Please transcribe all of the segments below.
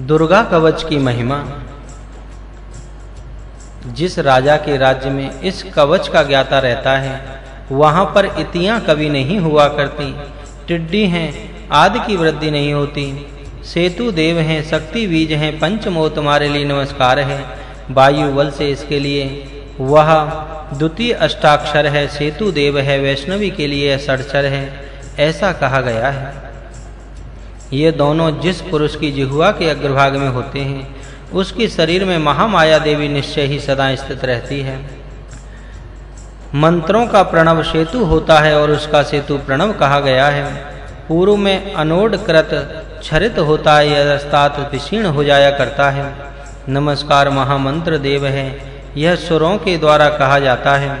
दुर्गा कवच की महिमा। जिस राजा के राज्य में इस कवच का ज्ञाता रहता है, वहाँ पर इतियाँ कभी नहीं हुआ करती। टिड्डी हैं, आदि की वृद्धि नहीं होती। सेतु देव हैं, शक्ति बीज हैं पंचमो तुम्हारे लिए नमस्कार है। वायु बल से इसके लिए। वह द्वितीय अष्टाक्षर है, सेतु देव है, वैष्णवी के लिए सड़चर है, ऐसा कहा गया है। ये दोनों जिस पुरुष की जिह्वा के अग्रभाग में होते हैं, उसकी शरीर में महामाया देवी निश्चय ही सदा स्थित रहती है। मंत्रों का प्रणव सेतु होता है और उसका सेतु प्रणव कहा गया है। पूर्व में अनोड कृत छरित होता है यस्तात विशीर्ण हो जाया करता है। नमस्कार महामंत्र देव है, यह सुरों के द्वारा कहा जाता है।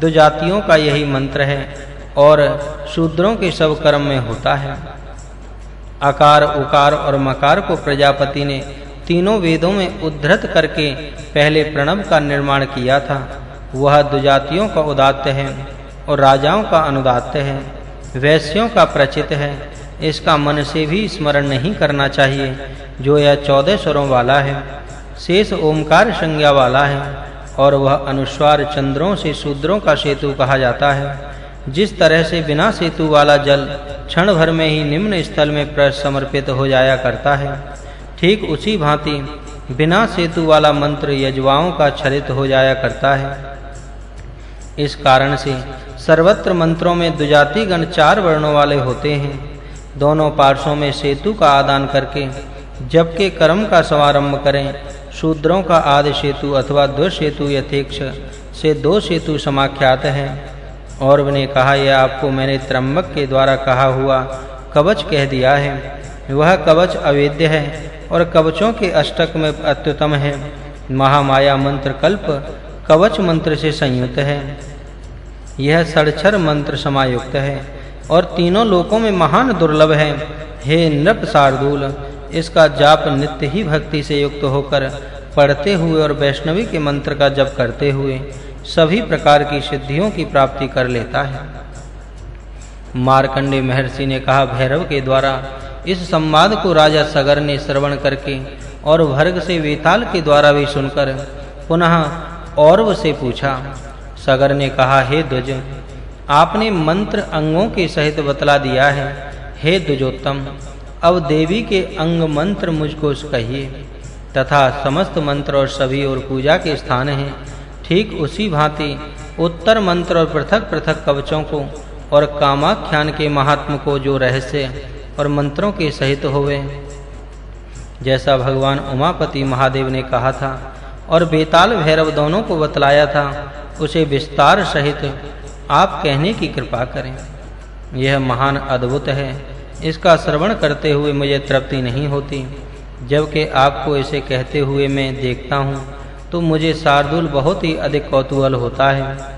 दो जातियों का यही मंत्र है और शूद्रों के सब कर्म में होता है। आकार, उकार और मकार को प्रजापति ने तीनों वेदों में उद्धृत करके पहले प्रणव का निर्माण किया था। वह दुजातियों का उदात्त है और राजाओं का अनुदात्त है। वैश्यों का प्रचित है। इसका मन से भी स्मरण नहीं करना चाहिए। जो यह चौदह स्वरों वाला है, शेष ओमकार संज्ञा वाला है और वह अनुस्वार चंद्रों से शूद्रों का सेतु कहा जाता है। जिस तरह से बिना सेतु वाला जल क्षण भर में ही निम्न स्थल में प्रसमर्पित हो जाया करता है, ठीक उसी भांति बिना सेतु वाला मंत्र यजवाओं का छलित हो जाया करता है। इस कारण से सर्वत्र मंत्रों में दुजाति गण चार वर्णों वाले होते हैं। दोनों पार्श्वों में सेतु का आदान करके जब के कर्म का समारंभ करें, शूद्रों का आदि सेतु अथवा द्व सेतु यथेक्ष से दो सेतु समाख्यात है। और उन्हें कहा, यह आपको मैंने त्रम्बक के द्वारा कहा हुआ कवच कह दिया है। वह कवच अवेद्य है और कवचों के अष्टक में अत्युत्तम है। महामाया मंत्र कल्प कवच मंत्र से संयुक्त है। यह सड़छर मंत्र समायुक्त है और तीनों लोकों में महान दुर्लभ है। हे नृप शार्दूल, इसका जाप नित्य ही भक्ति से युक्त होकर पढ़ते हुए और वैष्णवी के मंत्र का जप करते हुए सभी प्रकार की सिद्धियों की प्राप्ति कर लेता है। मार्कंडे महर्षि ने कहा भैरव के द्वारा इस संवाद को राजा सगर ने श्रवण करके और भर्ग से वेताल के द्वारा भी सुनकर पुनः औरव से पूछा। सगर ने कहा, हे ध्वज आपने मंत्र अंगों के सहित बतला दिया है। हे द्वजोत्तम, अब देवी के अंग मंत्र मुझको कहिए। तथा समस्त मंत्र और सभी और पूजा के स्थान हैं। ठीक उसी भांति उत्तर मंत्र और पृथक-पृथक कवचों को और कामाख्यान के महात्म को जो रहस्य और मंत्रों के सहित होवे। जैसा भगवान उमापति महादेव ने कहा था और बेताल भैरव दोनों को बतलाया था, उसे विस्तार सहित आप कहने की कृपा करें। यह महान अद्भुत है। इसका श्रवण करते हुए मुझे तृप्ति नहीं होती, जबकि आपको इसे कहते हुए मैं देखता हूँ तो मुझे शार्दुल बहुत ही अधिक कौतूहल होता है।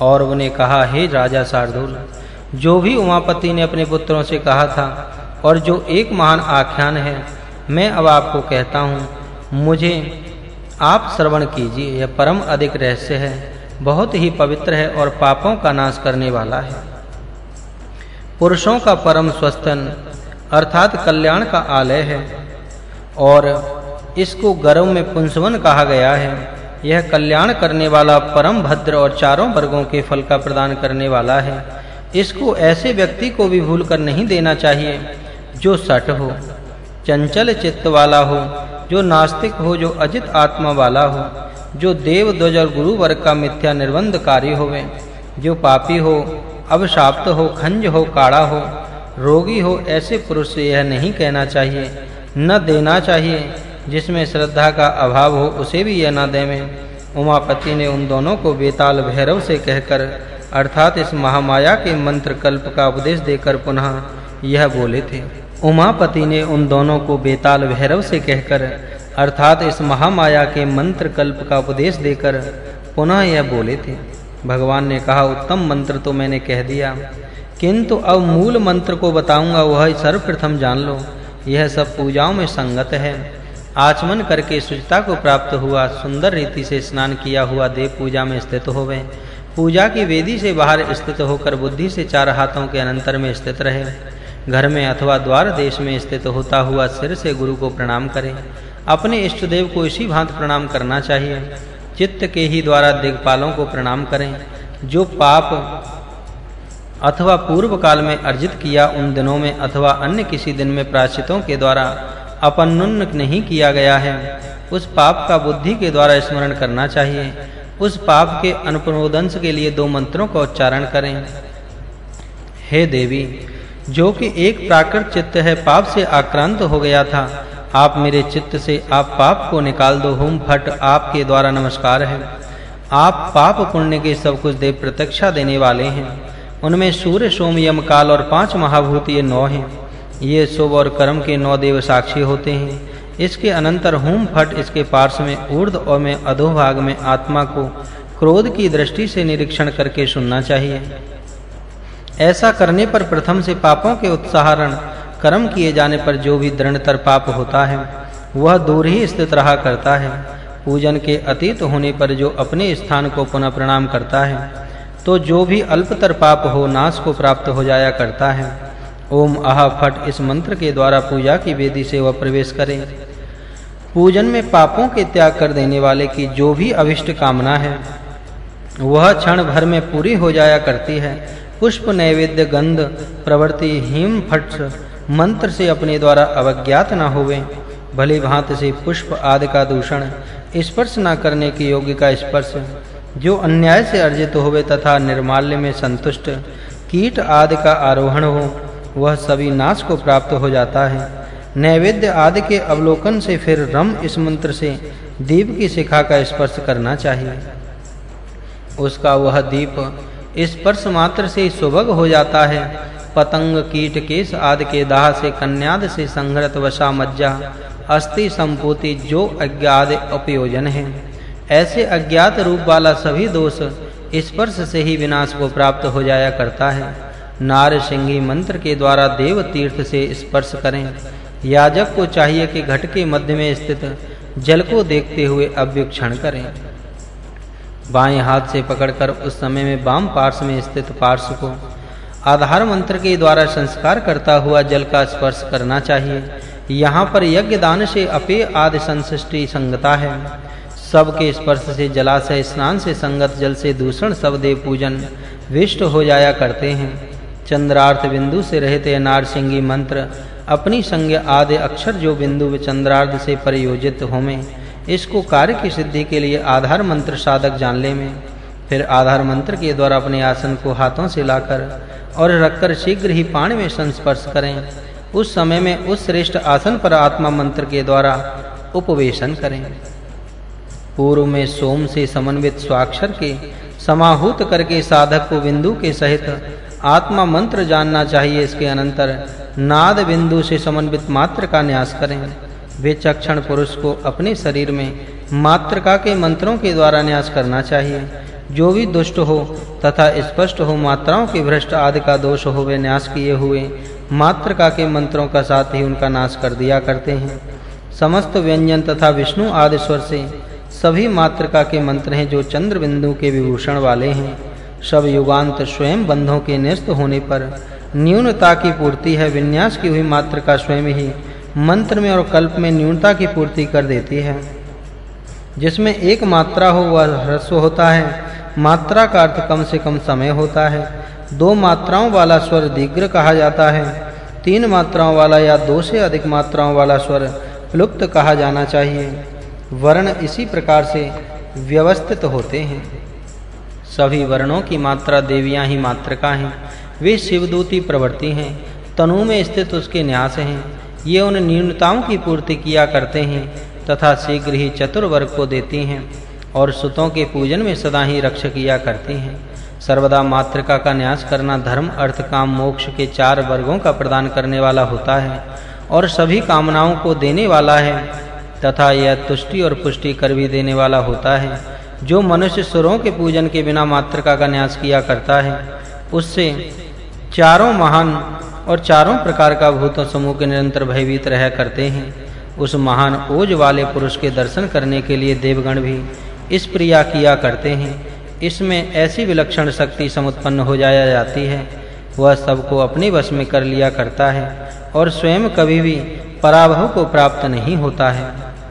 और उन्हें कहा, हे राजा शार्दुल, जो भी उमापति ने अपने पुत्रों से कहा था और जो एक महान आख्यान है, मैं अब आपको कहता हूँ, मुझे आप श्रवण कीजिए। यह परम अधिक रहस्य है, बहुत ही पवित्र है और पापों का नाश करने वाला है। पुरुषों का परम स्वस्थन अर्थात कल्याण का आलय है और इसको गर्व में पुंसवन कहा गया है। यह कल्याण करने वाला परम भद्र और चारों वर्गों के फल का प्रदान करने वाला है। इसको ऐसे व्यक्ति को भी भूल कर नहीं देना चाहिए, जो सट हो, चंचल चित्त वाला हो, जो नास्तिक हो, जो अजित आत्मा वाला हो, जो देव ध्वज और गुरु वर्ग का मिथ्या निर्बंधकारी होवे, जो पापी हो, अवशाप्त हो, खंज हो, काड़ा हो, रोगी हो, ऐसे पुरुष से यह नहीं कहना चाहिए, न देना चाहिए जिसमें श्रद्धा का अभाव हो, उसे भी यह न देवें। उमापति ने उन दोनों को बेताल भैरव से कहकर, अर्थात इस महामाया के मंत्र कल्प का उपदेश देकर पुनः यह बोले थे। उमापति ने उन दोनों को बेताल भैरव से कहकर, अर्थात इस महामाया के मंत्र कल्प का उपदेश देकर पुनः यह बोले थे। भगवान ने कहा, उत्तम मंत्र तो मैंने कह दिया। किंतु अब मूल मंत्र को बताऊँगा, वह सर्वप्रथम जान लो। यह सब पूजाओं में संगत है। आचमन करके शुचिता को प्राप्त हुआ सुंदर रीति से स्नान किया हुआ देव पूजा में स्थित होवे। पूजा की वेदी से बाहर स्थित होकर बुद्धि से चार हाथों के अनंतर में स्थित रहे। घर में अथवा द्वार देश में स्थित होता हुआ सिर से गुरु को प्रणाम करें। अपने इष्ट देव को इसी भांति प्रणाम करना चाहिए। चित्त के ही द्वारा दिग्पालों को प्रणाम करें। जो पाप अथवा पूर्व काल में अर्जित किया उन दिनों में अथवा अन्य किसी दिन में प्राचितों के द्वारा अपनुन्न नहीं किया गया है। उस पाप का बुद्धि के द्वारा स्मरण करना चाहिए। उस पाप के अनुप्रोदंश के लिए दो मंत्रों का उच्चारण करें। हे देवी, जो कि एक प्राकृत चित्त है, पाप से आक्रांत हो गया था। आप मेरे चित्त से आप पाप को निकाल दो, हुम फट आपके द्वारा नमस्कार है। आप पाप पुण्य के सब कुछ देव प्रत्यक्षा देने वाले हैं। उनमें सूर्य, सोम, यम, काल और पाँच महाभूत ये नौ हैं। ये शुभ और कर्म के नौ देव साक्षी होते हैं। इसके अनंतर होम फट इसके पार्श्व में ऊर्ध और में अधोभाग में आत्मा को क्रोध की दृष्टि से निरीक्षण करके सुनना चाहिए। ऐसा करने पर प्रथम से पापों के उत्साहरण, कर्म किए जाने पर जो भी दृढ़तर पाप होता है, वह दूर ही स्थित रहा करता है। पूजन के अतीत होने पर जो अपने स्थान को पुनः प्रणाम करता है तो जो भी अल्पतर पाप हो, नाश को प्राप्त हो जाया करता है। ओम आह, फट, इस मंत्र के द्वारा पूजा की वेदी से वह प्रवेश करें। पूजन में पापों के त्याग कर देने वाले की जो भी अभिष्ट कामना है, वह क्षण भर में पूरी हो जाया करती है। पुष्प, नैवेद्य, गंध, प्रवृत्ति, हिम, फट मंत्र से अपने द्वारा अवज्ञात न होवे। भले भांति से पुष्प आदि का दूषण, स्पर्श न करने के योग्य का स्पर्श, जो अन्याय से अर्जित होवे तथा निर्माल्य में संतुष्ट, कीट आदि का आरोहण हो वह सभी नाश को प्राप्त हो जाता है। नैवेद्य आदि के अवलोकन से फिर रम इस मंत्र से दीप की शिखा का स्पर्श करना चाहिए। उसका वह दीप स्पर्श मात्र से सुभग हो जाता है। पतंग, कीट, केश आदि के दाह से, कन्याद से संघृत वशा मज्जा, अस्थि, संपूति, जो अज्ञात उपयोजन है। ऐसे अज्ञात रूप वाला सभी दोष स्पर्श से ही विनाश को प्राप्त हो जाया करता है। नार सिंही मंत्र के द्वारा देव तीर्थ से स्पर्श करें। याजक को चाहिए कि घट के मध्य में स्थित जल को देखते हुए अव्युक्षण करें। बाएँ हाथ से पकड़कर उस समय में वाम पार्श्व में स्थित पार्श्व को आधार मंत्र के द्वारा संस्कार करता हुआ जल का स्पर्श करना चाहिए। यहाँ पर यज्ञ दान से अपे आदि संसृष्टि संगता है। सबके स्पर्श से, जलाशय स्नान से, संगत जल से दूषण, सब देव पूजन, विष्ट हो जाया करते हैं। चंद्रार्थ बिंदु से रहते नार सिंगी मंत्र अपनी संज्ञा आदि अक्षर जो बिंदु व चंद्रार्थ से प्रयोजित होमे, इसको कार्य की सिद्धि के लिए आधार मंत्र साधक जान ले में फिर आधार मंत्र के द्वारा अपने आसन को हाथों से लाकर और रखकर शीघ्र ही पाणी में संस्पर्श करें। उस समय में उस श्रेष्ठ आसन पर आत्मा मंत्र के द्वारा उपवेशन करें। पूर्व में सोम से समन्वित स्वाक्षर के, समाहूत करके साधक को बिंदु के सहित आत्मा मंत्र जानना चाहिए इसके अनंतर। नाद बिंदु से समन्वित मात्र का न्यास करें। विचक्षण पुरुष को अपने शरीर में मात्रका के मंत्रों के द्वारा न्यास करना चाहिए। जो भी दुष्ट हो तथा स्पष्ट हो मात्राओं के भ्रष्ट आदि का दोष हो, वे न्यास किए हुए मात्रका के मंत्रों का साथ ही उनका नाश कर दिया करते हैं। समस्त व्यंजन तथा विष्णु आदि स्वर से सभी मात्रका के मंत्र हैं जो चंद्र बिंदु के विभूषण वाले हैं। सब युगांत स्वयं बंधों के निस्त होने पर न्यूनता की पूर्ति है, विन्यास की हुई मात्र का स्वयं ही मंत्र में और कल्प में न्यूनता की पूर्ति कर देती है। जिसमें एक मात्रा हो, वह ह्रस्व होता है। मात्रा का अर्थ कम से कम समय होता है। दो मात्राओं वाला स्वर दीर्घ कहा जाता है। तीन मात्राओं वाला या दो से अधिक मात्राओं वाला स्वर प्लुप्त कहा जाना चाहिए। वर्ण इसी प्रकार से व्यवस्थित होते हैं। सभी वर्णों की मात्रा देवियाँ ही मात्रका हैं। वे शिवदूती प्रवृत्ति हैं। तनु में स्थित उसके न्यास हैं। ये उन न्यूनताओं की पूर्ति किया करते हैं तथा शीघ्र ही चतुर्वर्ग को देती हैं और सुतों के पूजन में सदा ही रक्षा किया करती हैं। सर्वदा मातृका का न्यास करना धर्म, अर्थ, काम, मोक्ष के चार वर्गों का प्रदान करने वाला होता है और सभी कामनाओं को देने वाला है तथा यह तुष्टि और पुष्टि कर भी देने वाला होता है। जो मनुष्य सुरों के पूजन के बिना मातृका का न्यास किया करता है, उससे चारों महान और चारों प्रकार का भूतों समूह के निरंतर भयभीत रह करते हैं। उस महान ओज वाले पुरुष के दर्शन करने के लिए देवगण भी इस प्रिया किया करते हैं। इसमें ऐसी विलक्षण शक्ति समुत्पन्न हो जाया जाती है। वह सबको अपने वश में कर लिया करता है और स्वयं कभी भी पराभव को प्राप्त नहीं होता है।